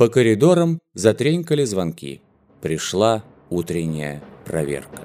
По коридорам затренькали звонки. Пришла утренняя проверка.